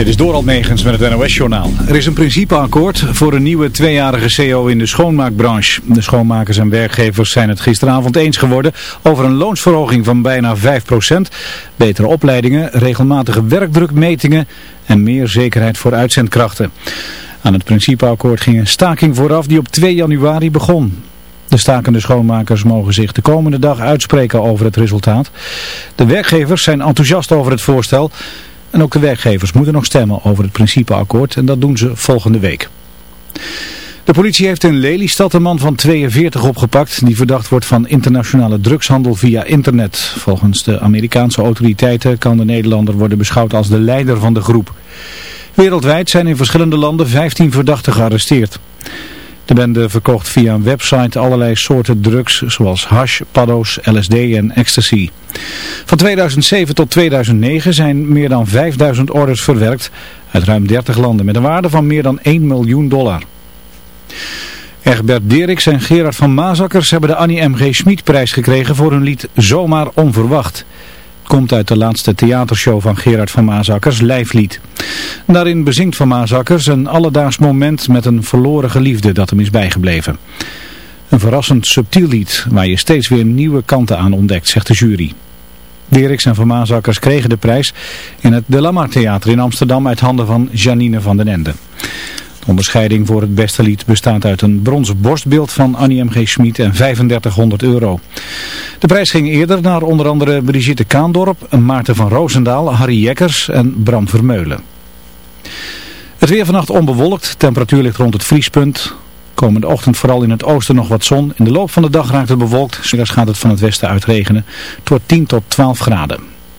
Dit is Doral Megens met het NOS-journaal. Er is een principeakkoord voor een nieuwe tweejarige CO in de schoonmaakbranche. De schoonmakers en werkgevers zijn het gisteravond eens geworden over een loonsverhoging van bijna 5%, betere opleidingen, regelmatige werkdrukmetingen en meer zekerheid voor uitzendkrachten. Aan het principeakkoord ging een staking vooraf die op 2 januari begon. De stakende schoonmakers mogen zich de komende dag uitspreken over het resultaat. De werkgevers zijn enthousiast over het voorstel... En ook de werkgevers moeten nog stemmen over het principeakkoord en dat doen ze volgende week. De politie heeft in Lelystad een man van 42 opgepakt die verdacht wordt van internationale drugshandel via internet. Volgens de Amerikaanse autoriteiten kan de Nederlander worden beschouwd als de leider van de groep. Wereldwijd zijn in verschillende landen 15 verdachten gearresteerd. De bende verkocht via een website allerlei soorten drugs zoals hash, paddo's, LSD en ecstasy. Van 2007 tot 2009 zijn meer dan 5000 orders verwerkt uit ruim 30 landen met een waarde van meer dan 1 miljoen dollar. Egbert Deriks en Gerard van Mazakkers hebben de Annie M.G. Schmid prijs gekregen voor hun lied Zomaar Onverwacht komt uit de laatste theatershow van Gerard van Maasakkers, Lijflied. Daarin bezingt van Maasakkers een alledaags moment met een verloren geliefde dat hem is bijgebleven. Een verrassend subtiel lied waar je steeds weer nieuwe kanten aan ontdekt, zegt de jury. Deriks en Van Maasakkers kregen de prijs in het De Lamar Theater in Amsterdam uit handen van Janine van den Ende. De onderscheiding voor het beste lied bestaat uit een bronzen borstbeeld van Annie M.G. Schmid en 3500 euro. De prijs ging eerder naar onder andere Brigitte Kaandorp, Maarten van Roosendaal, Harry Jekkers en Bram Vermeulen. Het weer vannacht onbewolkt, temperatuur ligt rond het vriespunt. Komende ochtend vooral in het oosten nog wat zon. In de loop van de dag raakt het bewolkt, straks gaat het van het westen uitregenen. Wordt 10 tot 12 graden.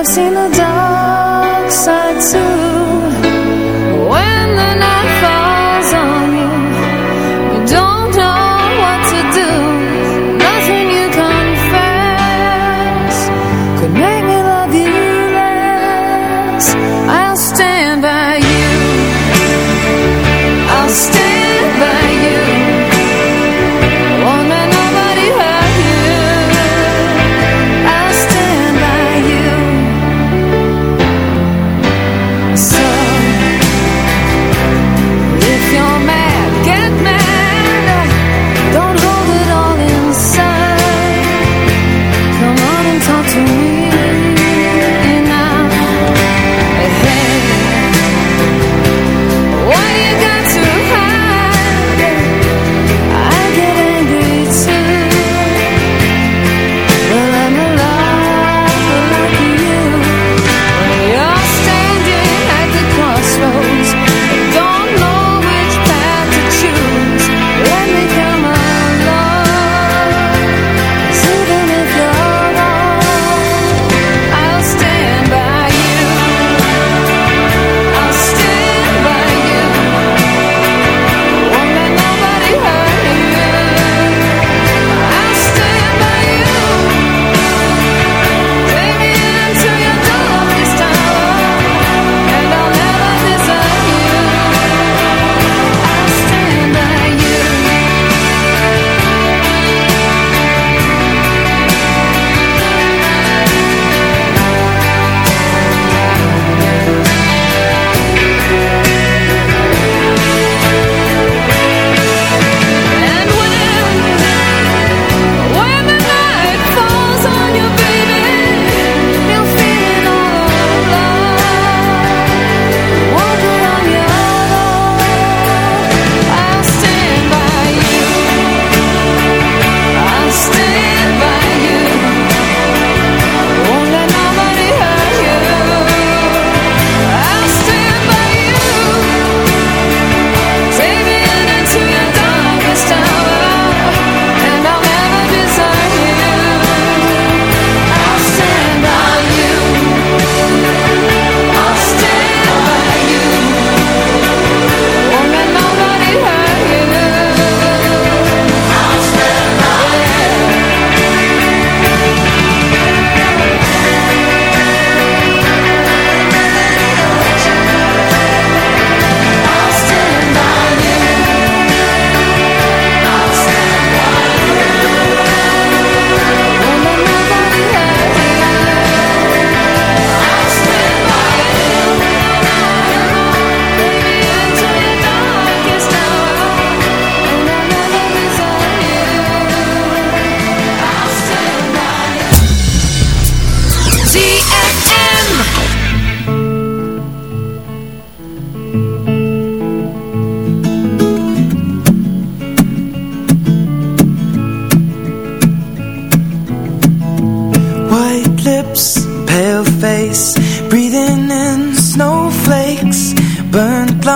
I've seen the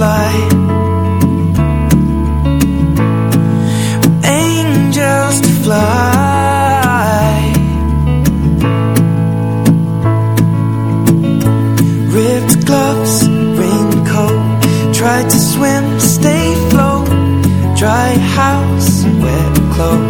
fly Angels to fly. Ripped gloves, raincoat Tried to swim, stay float. Dry house, wet clothes.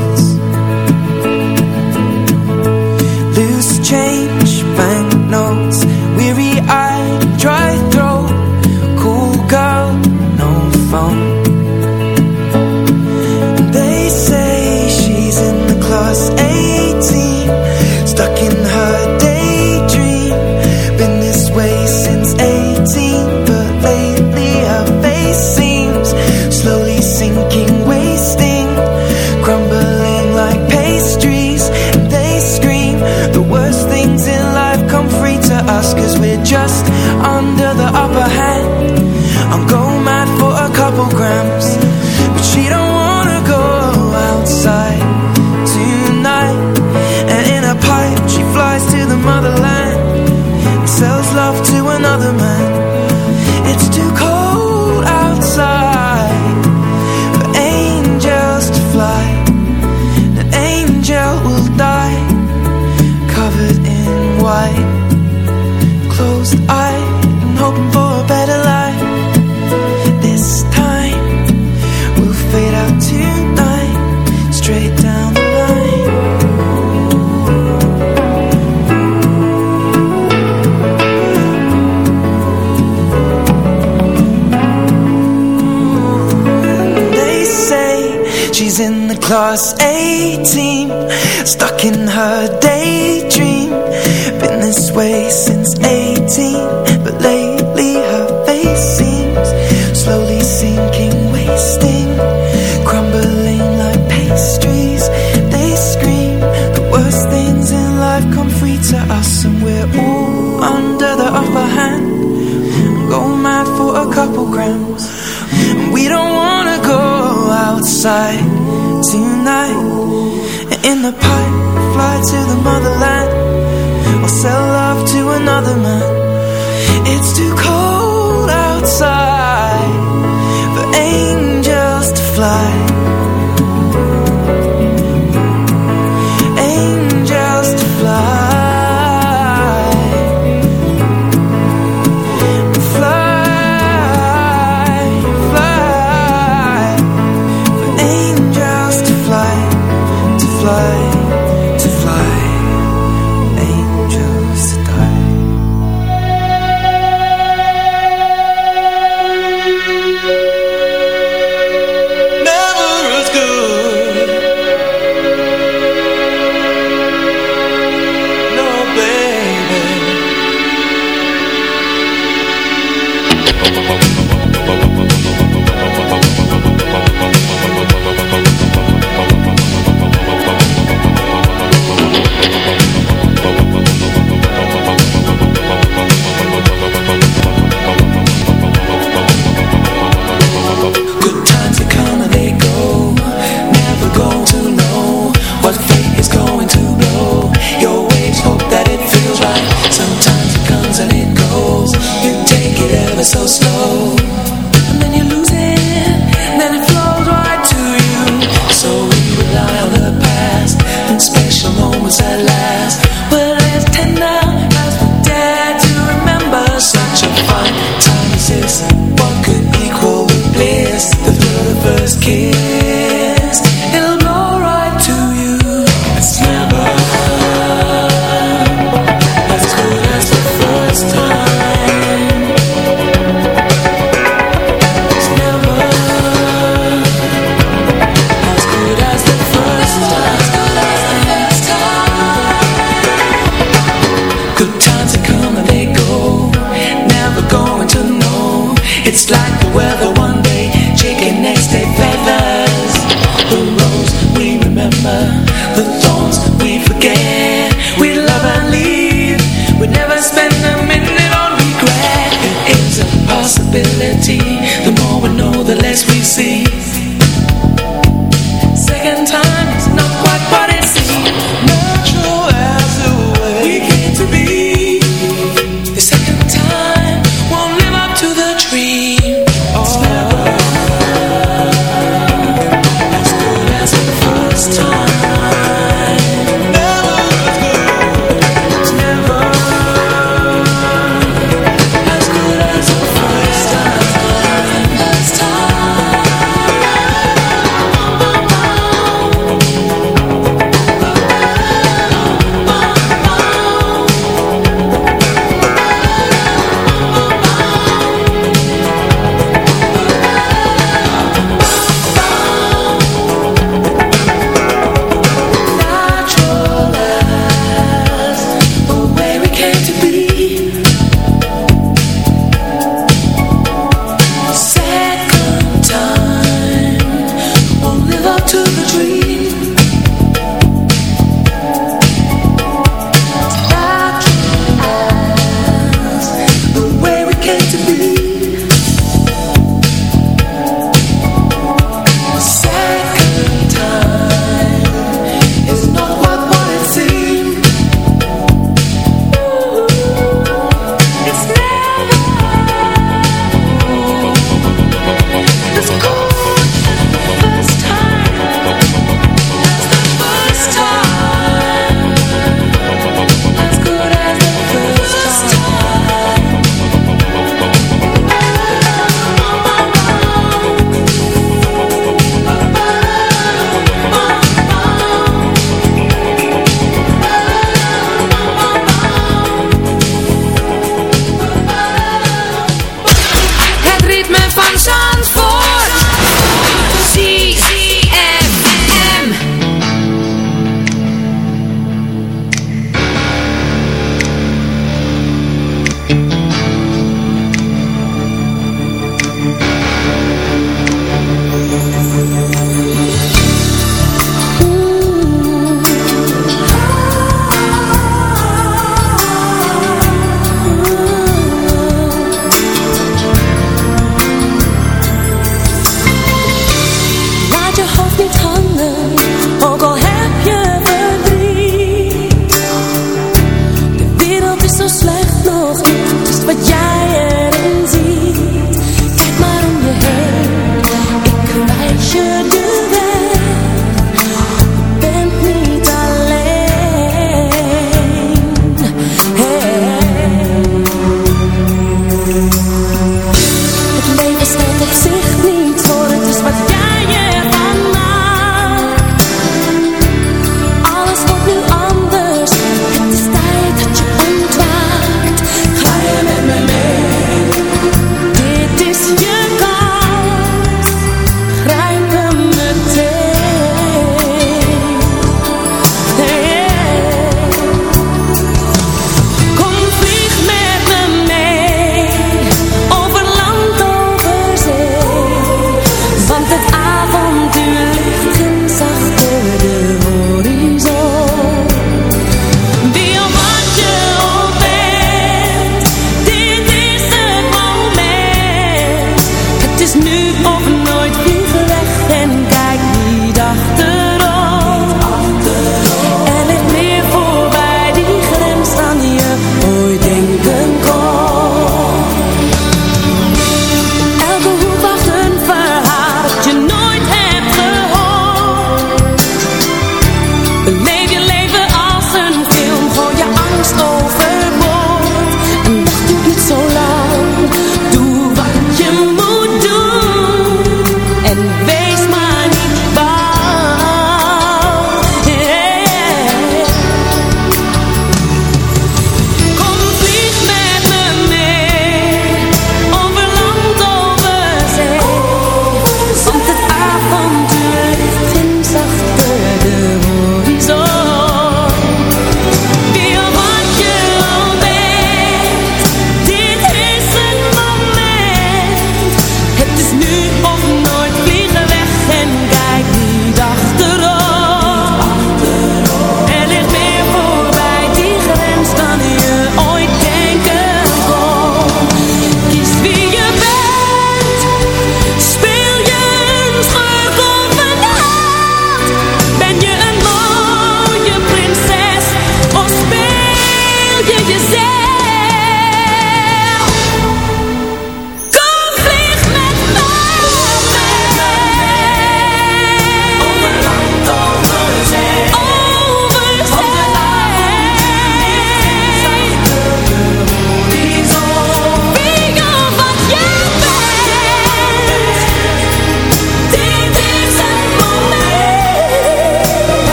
as we see.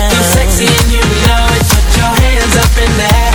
I'm sexy and you know it. Put your hands up in the air.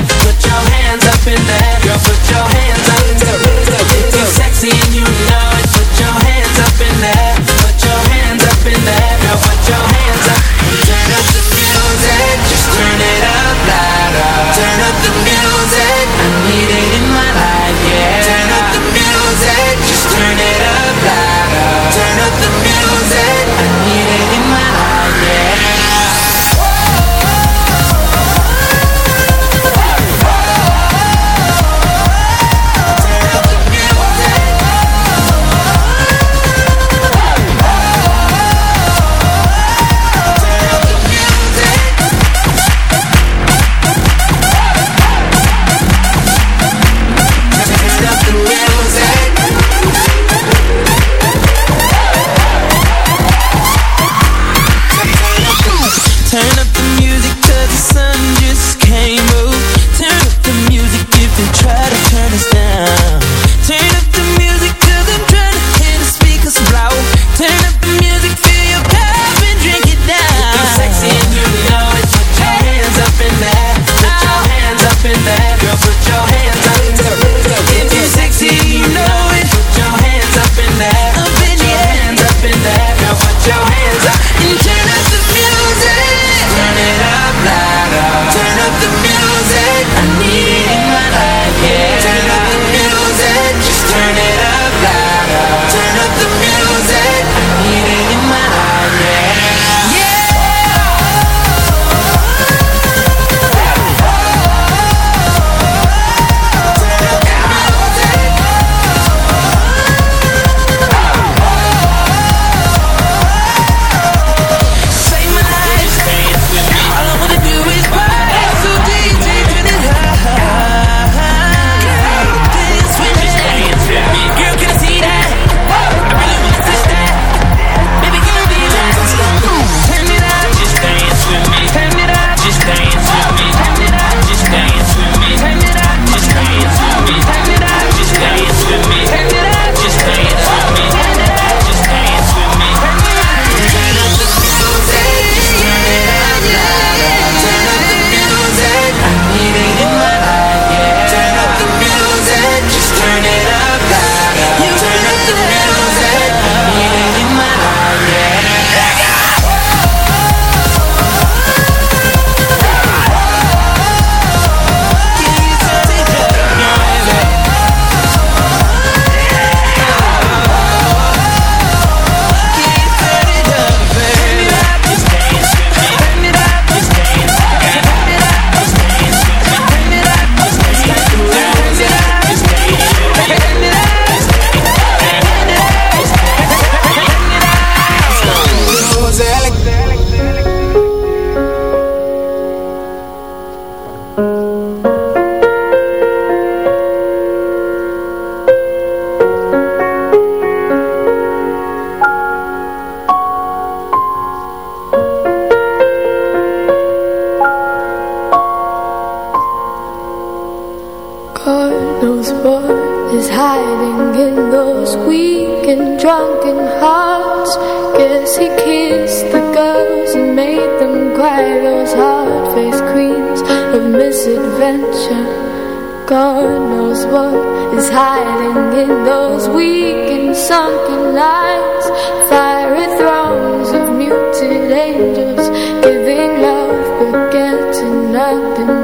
Lovers, hard-faced queens of misadventure. God knows what is hiding in those weak and sunken lines. Fiery thrones of muted angels Giving love but getting nothing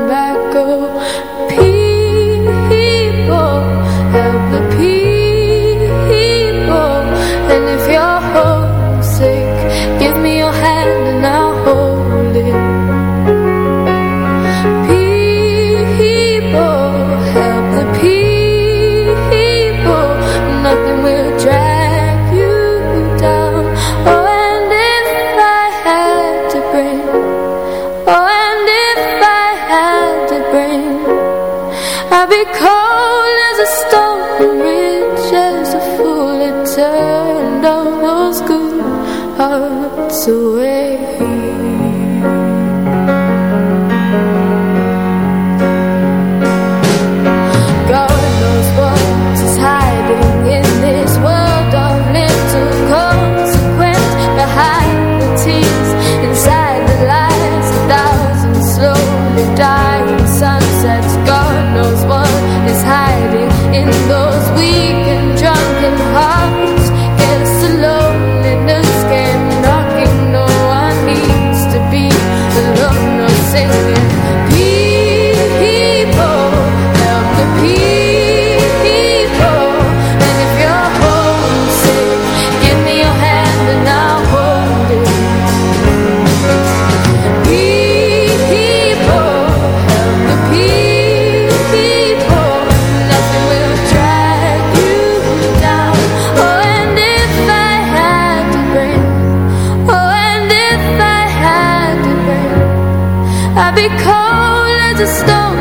cold as a stone.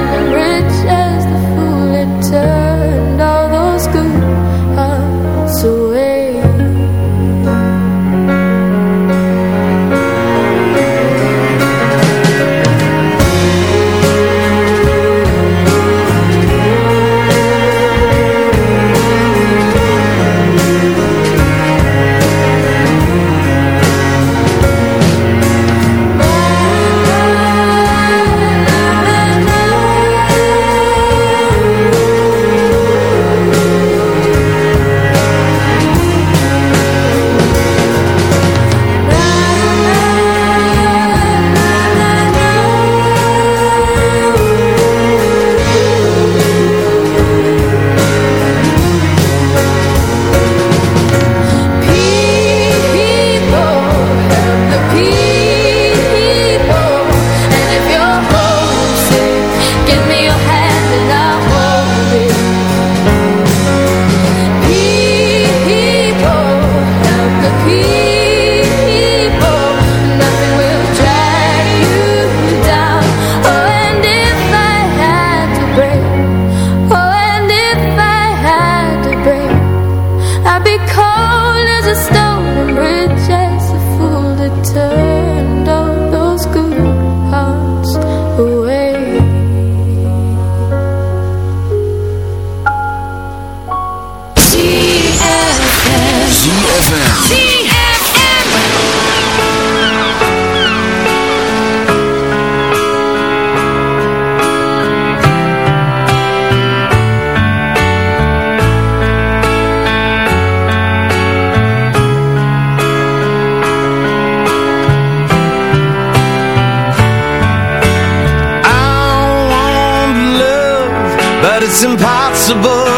it's impossible.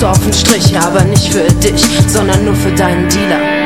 du auf den Strich, aber nicht für dich, sondern nur für deinen Dealer.